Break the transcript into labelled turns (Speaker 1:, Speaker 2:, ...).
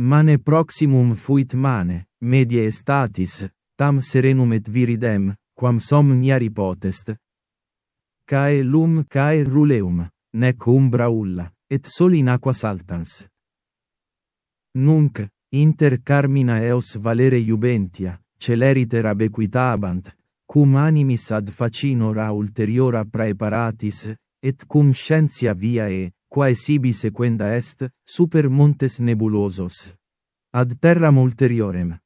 Speaker 1: mane proximum fuit mane, medie estatis, tam serenum et viridem, quam somniari potest. Cae lum cae ruleum, nec umbra ulla, et soli in aqua saltans. Nunc, inter carmina eos valere iubentia, celeriter abequitabant, cum animis ad facinora ulteriora praeparatis, et cum scientia via e, quae sibi sequenda est, super montes nebulosos. Ad terram ulteriorem,